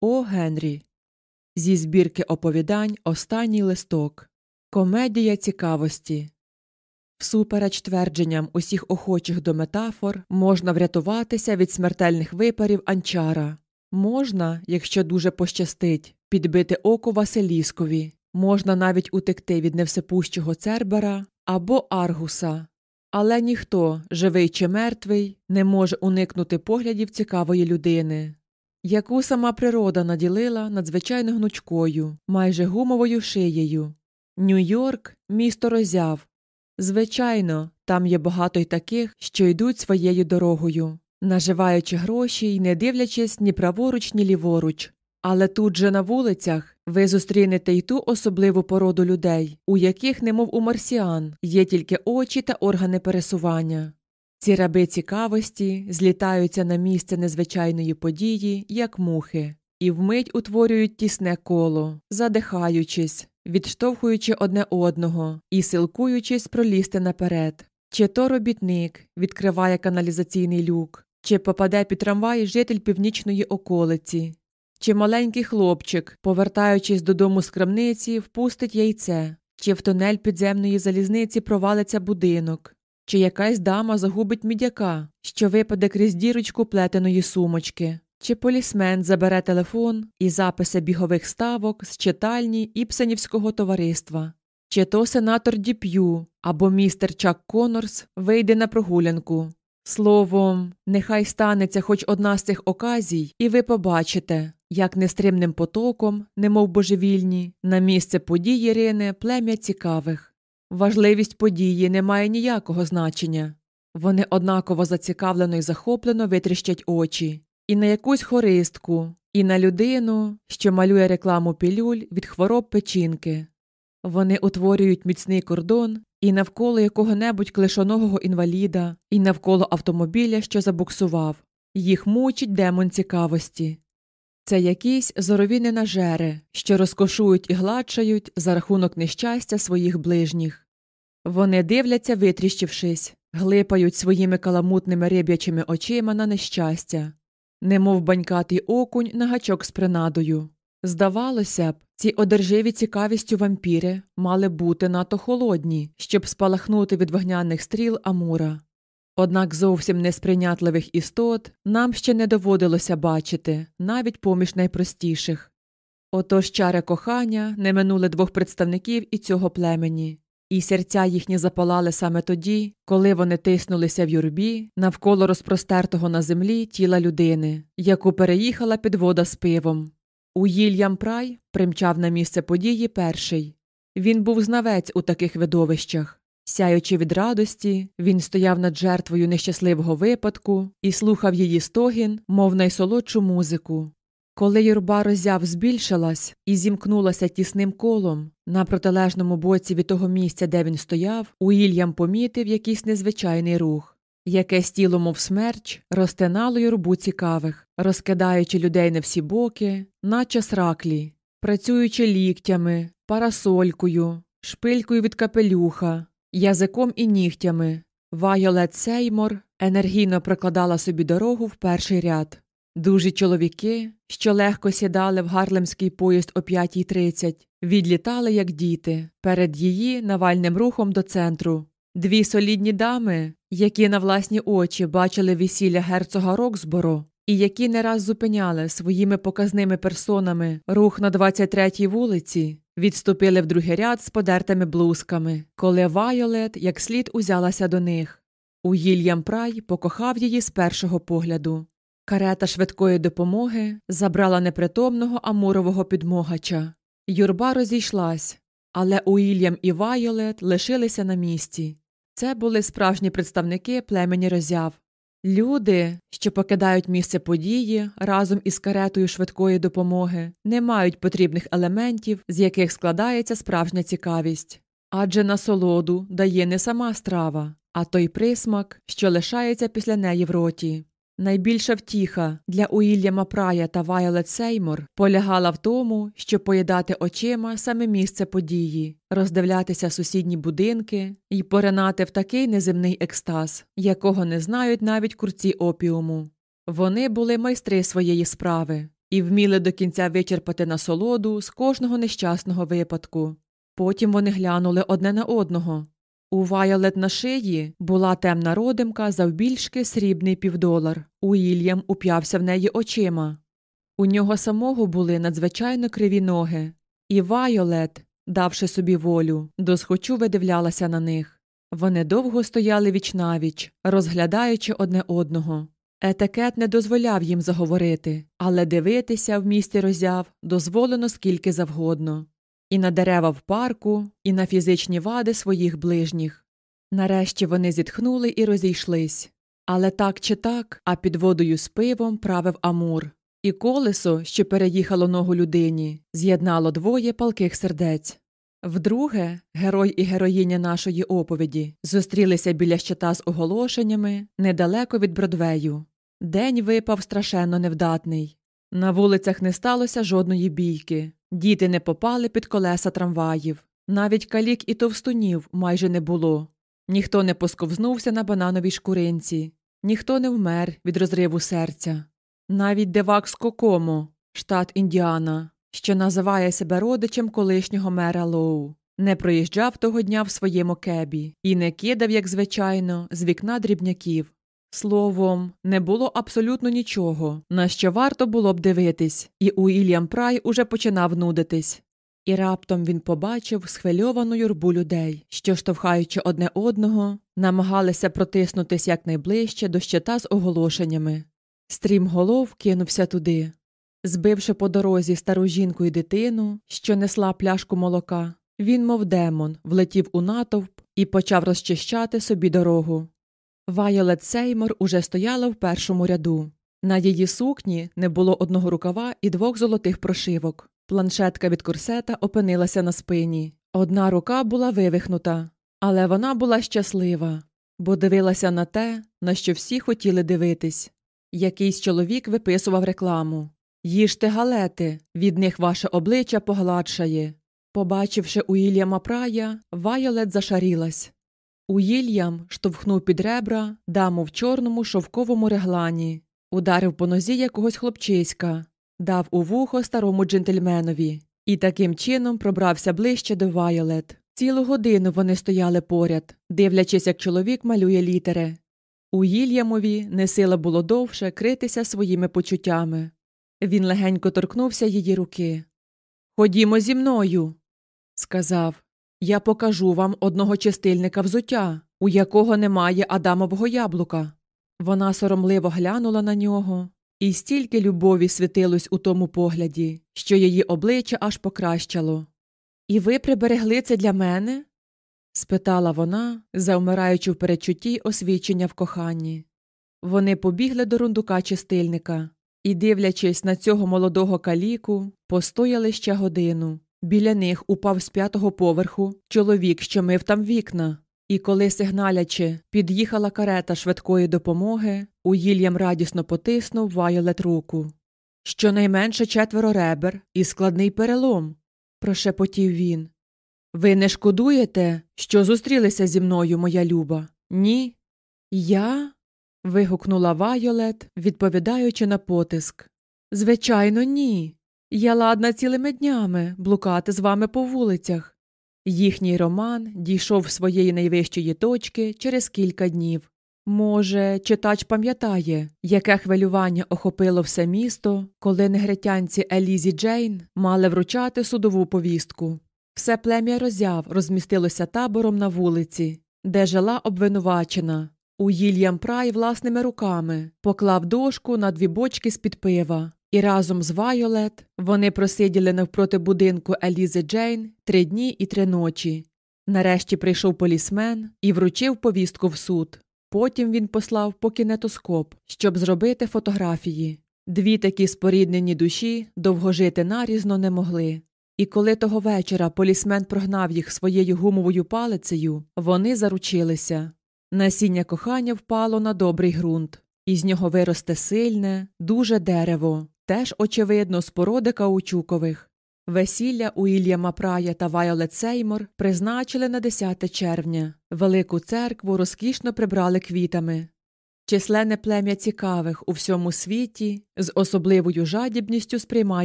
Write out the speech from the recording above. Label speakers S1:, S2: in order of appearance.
S1: О. Генрі. Зі збірки оповідань Останній листок. Комедія цікавості. Всупереч твердженням усіх охочих до метафор можна врятуватися від смертельних випарів анчара. Можна, якщо дуже пощастить, підбити око Василіскові, можна навіть утекти від невсепущого цербера або аргуса. Але ніхто, живий чи мертвий, не може уникнути поглядів цікавої людини, яку сама природа наділила надзвичайно гнучкою, майже гумовою шиєю. Нью-Йорк місто роззяв. Звичайно, там є багато й таких, що йдуть своєю дорогою, наживаючи гроші й не дивлячись ні праворуч, ні ліворуч. Але тут же на вулицях ви зустрінете й ту особливу породу людей, у яких, немов у марсіан, є тільки очі та органи пересування. Ці раби цікавості злітаються на місце незвичайної події, як мухи, і вмить утворюють тісне коло, задихаючись, відштовхуючи одне одного і силкуючись пролізти наперед. Чи то робітник відкриває каналізаційний люк, чи попаде під трамвай житель північної околиці, чи маленький хлопчик, повертаючись додому з крамниці, впустить яйце, чи в тунель підземної залізниці провалиться будинок, чи якась дама загубить мідяка, що випаде крізь дірочку плетеної сумочки, чи полісмен забере телефон і записи бігових ставок з читальні Іпсенівського товариства, чи то сенатор Діп'ю або містер Чак Конорс вийде на прогулянку. Словом, нехай станеться хоч одна з цих оказій, і ви побачите, як нестримним потоком, немов божевільні, на місце події рине плем'я цікавих. Важливість події не має ніякого значення. Вони однаково зацікавлено й захоплено витріщать очі і на якусь хористку, і на людину, що малює рекламу пілюль від хвороб печінки. Вони утворюють міцний кордон і навколо якого-небудь клишоногого інваліда, і навколо автомобіля, що забуксував. Їх мучить демон цікавості. Це якісь зорові ненажери, що розкошують і гладшають за рахунок нещастя своїх ближніх. Вони дивляться, витріщившись, глипають своїми каламутними риб'ячими очима на нещастя, немов банькатий окунь на гачок з принадою. Здавалося б, ці одерживі цікавістю вампіри мали бути надто холодні, щоб спалахнути від вогняних стріл Амура. Однак зовсім несприйнятливих істот нам ще не доводилося бачити, навіть поміж найпростіших. Отож чари кохання не минули двох представників і цього племені, і серця їхні запалали саме тоді, коли вони тиснулися в юрбі навколо розпростертого на землі тіла людини, яку переїхала підвода з пивом. Уільям Прай примчав на місце події перший. Він був знавець у таких видовищах. Сяючи від радості, він стояв над жертвою нещасливого випадку і слухав її стогін, мов найсолодшу музику. Коли юрба роззяв збільшилась і зімкнулася тісним колом на протилежному боці від того місця, де він стояв, Уільям помітив якийсь незвичайний рух. Якесь тіло, мов смерч, розтинало юрбу цікавих, розкидаючи людей на всі боки, наче сраклі, працюючи ліктями, парасолькою, шпилькою від капелюха, язиком і нігтями. Вайолет Сеймор енергійно прокладала собі дорогу в перший ряд. Дужі чоловіки, що легко сідали в гарлемський поїзд о 5.30, відлітали, як діти, перед її навальним рухом до центру. Дві солідні дами, які на власні очі бачили весілля герцога Роксборо, і які не раз зупиняли своїми показними персонами рух на 23-й вулиці, відступили в другий ряд з подертими блузками, коли Вайолет як слід узялася до них. Уільям Прай покохав її з першого погляду. Карета швидкої допомоги забрала непритомного амурового підмогача. Юрба розійшлась, але Уільям і Вайолет лишилися на місці. Це були справжні представники племені роззяв. Люди, що покидають місце події разом із каретою швидкої допомоги, не мають потрібних елементів, з яких складається справжня цікавість. Адже насолоду дає не сама страва, а той присмак, що лишається після неї в роті. Найбільша втіха для Уільяма Прая та Вайолет Сеймор полягала в тому, щоб поїдати очима саме місце події, роздивлятися сусідні будинки і поринати в такий неземний екстаз, якого не знають навіть курці опіуму. Вони були майстри своєї справи, і вміли до кінця вичерпати насолоду з кожного нещасного випадку. Потім вони глянули одне на одного. У Вайолет на шиї була темна родимка завбільшки срібний півдолар. Уільям уп'явся в неї очима. У нього самого були надзвичайно криві ноги, і Вайолет, давши собі волю, досхочу видивлялася на них. Вони довго стояли віч-на-віч, розглядаючи одне одного. Етикет не дозволяв їм заговорити, але дивитися в місті роззяв дозволено скільки завгодно і на дерева в парку, і на фізичні вади своїх ближніх. Нарешті вони зітхнули і розійшлись. Але так чи так, а підводою з пивом правив Амур, і колесо, що переїхало ногу людині, з'єднало двоє палких сердець. Вдруге, герой і героїня нашої оповіді зустрілися біля щита з оголошеннями недалеко від Бродвею. День випав страшенно невдатний. На вулицях не сталося жодної бійки, діти не попали під колеса трамваїв, навіть калік і товстунів майже не було. Ніхто не посковзнувся на банановій шкуринці, ніхто не вмер від розриву серця. Навіть девак з Кокомо, штат Індіана, що називає себе родичем колишнього мера Лоу, не проїжджав того дня в своєму кебі і не кидав, як звичайно, з вікна дрібняків. Словом, не було абсолютно нічого, на що варто було б дивитись, і Уільям Прай уже починав нудитись. І раптом він побачив схвильовану юрбу людей, що, штовхаючи одне одного, намагалися протиснутися якнайближче до щита з оголошеннями. Стрім голов кинувся туди. Збивши по дорозі стару жінку і дитину, що несла пляшку молока, він, мов демон, влетів у натовп і почав розчищати собі дорогу. Вайолет Сеймор уже стояла в першому ряду. На її сукні не було одного рукава і двох золотих прошивок. Планшетка від курсета опинилася на спині. Одна рука була вивихнута, але вона була щаслива, бо дивилася на те, на що всі хотіли дивитись. Якийсь чоловік виписував рекламу Їжте галети, від них ваше обличчя погладшає. Побачивши Уільяма Прая, Вайолет зашарілась. Уільям штовхнув під ребра даму в чорному шовковому реглані, ударив по нозі якогось хлопчиська, дав у вухо старому джентльменові і таким чином пробрався ближче до Вайолет. Цілу годину вони стояли поряд, дивлячись, як чоловік малює літери. Уільямові не сила було довше критися своїми почуттями. Він легенько торкнувся її руки. Ходімо зі мною, сказав. Я покажу вам одного чистильника взуття, у якого немає Адамового яблука. Вона соромливо глянула на нього, і стільки любові світилось у тому погляді, що її обличчя аж покращало. І ви приберегли це для мене? спитала вона, завмираючи в передчутті освічення в коханні. Вони побігли до рундука чистильника і, дивлячись на цього молодого каліку, постояли ще годину. Біля них упав з п'ятого поверху чоловік, що мив там вікна, і коли, сигналячи, під'їхала карета швидкої допомоги, Уільям радісно потиснув Вайолет руку. Щонайменше четверо ребер і складний перелом, прошепотів він. Ви не шкодуєте, що зустрілися зі мною, моя люба? Ні? Я? вигукнула Вайолет, відповідаючи на потиск. Звичайно, ні. Я ладна цілими днями блукати з вами по вулицях. Їхній роман дійшов своєї найвищої точки через кілька днів. Може, читач пам'ятає, яке хвилювання охопило все місто, коли негритянці Елізі Джейн мали вручати судову повістку. Все плем'я роззяв розмістилося табором на вулиці, де жила обвинувачена. Уільям Прай власними руками поклав дошку на дві бочки з під пива. І разом з Вайолет вони просиділи навпроти будинку Елізи Джейн три дні і три ночі. Нарешті прийшов полісмен і вручив повістку в суд. Потім він послав по кінетоскоп, щоб зробити фотографії. Дві такі споріднені душі довго жити нарізно не могли. І коли того вечора полісмен прогнав їх своєю гумовою палицею, вони заручилися. Насіння кохання впало на добрий ґрунт, і з нього виросте сильне, дуже дерево, теж, очевидно, з породи каучукових. Весілля Уільяма Прая та Вайолет Сеймор призначили на 10 червня. Велику церкву розкішно прибрали квітами. Численне плем'я цікавих у всьому світі з особливою жадібністю сприймає